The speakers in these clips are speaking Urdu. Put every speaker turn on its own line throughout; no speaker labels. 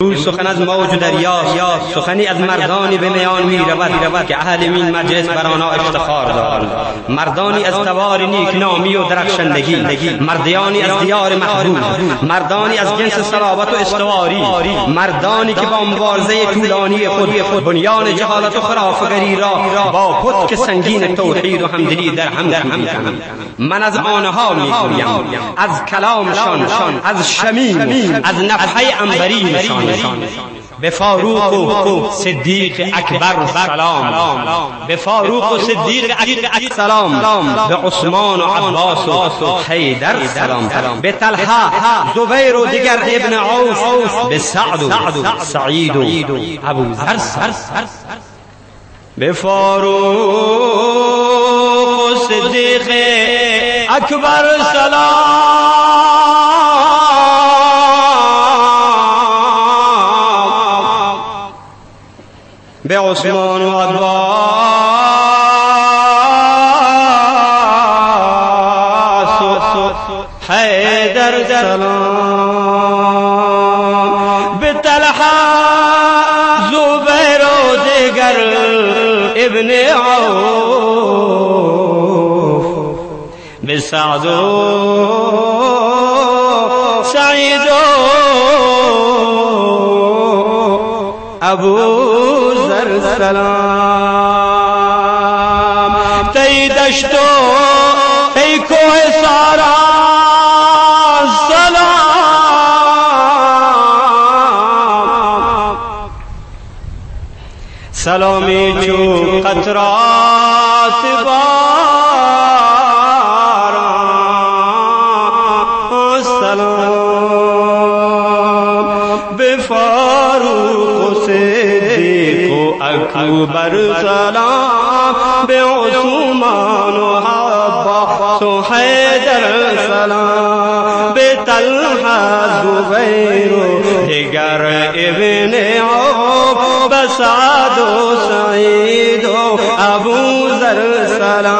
سخن از موج دریا سخنی از مردانی به میان می رود که اهل این مجلس بر آنها افتخار دارند. مردانی از توار نیک نامی و درخشندگی مردیانی از دیار محبوب مردانی از جنس صلابت و استواری مردانی که با مبارزه طولانی خود بنیان جهالت و خرافگری را با خود که سنگین توحید و همدلی در هم در هم من از آنها می‌گویم از کلامشان از شمیم از نفحه انبرینشان به فاروق و صدیق اکبر سلام. به فاروق و صدیق اکبر سلام. به عثمان و عباس و حیدر سلام. به طلحه زبیر و دیگر ابن عوف به سعد و سعید و ابو ذر به فاروق و صدیق اکبر سلام. بعثمان وعباس حيدر سلام بتلحى زبير وزقر ابن عوف. بسعدون ابو ذر سلام. تی دشتو ای کوه سارا سلام. سلامی جو قطران اکبر سلام بے عثمان و حبا سو حیدر سلام بے طلحہ زبیر دیگر ابن عوب بساد و سعید و ابو ذر سلام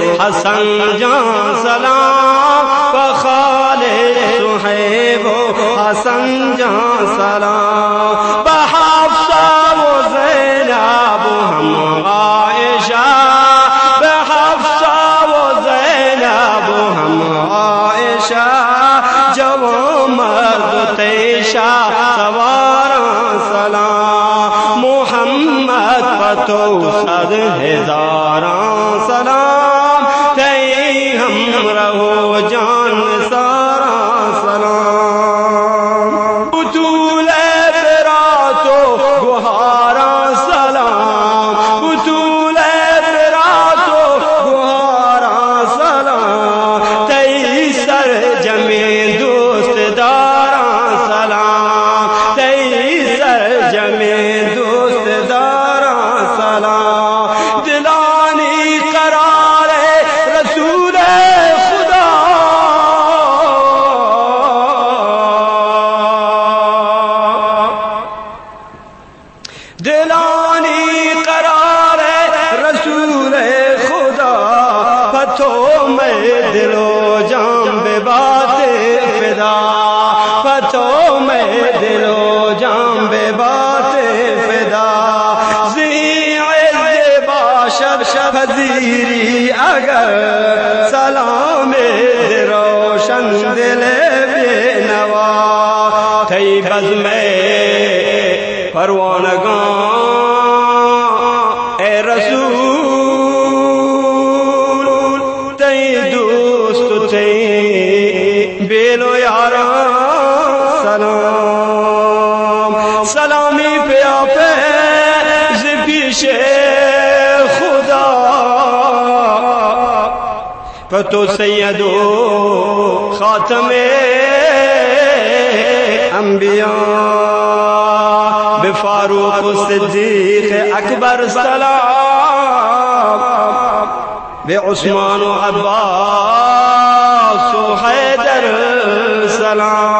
حسن جان سلام بخالد سہیب حسن جان سلام۔ بحفصہ و زینب ہم عائشہ، بحفصہ و زینب ہم عائشہ۔ جو مرد تیشہ، سوارا سلام۔ محمد پتو، صد ہزاراں Abraão. میں دلو جام بے بات فدا۔ پتو میں دلو جام بے بات فدا۔ زی باشد شبزیری اگر سلام روشن دل بے نوا۔ تھی بز میں پروانگان اے تی دوست تی بیلو یاران سلام۔ سلامی پہ آپ پیش خدا۔ پتو سید خاتم انبیاء۔ بفاروق صدیق اکبر سلام۔ بے عثمان و عباس و حیدر سلام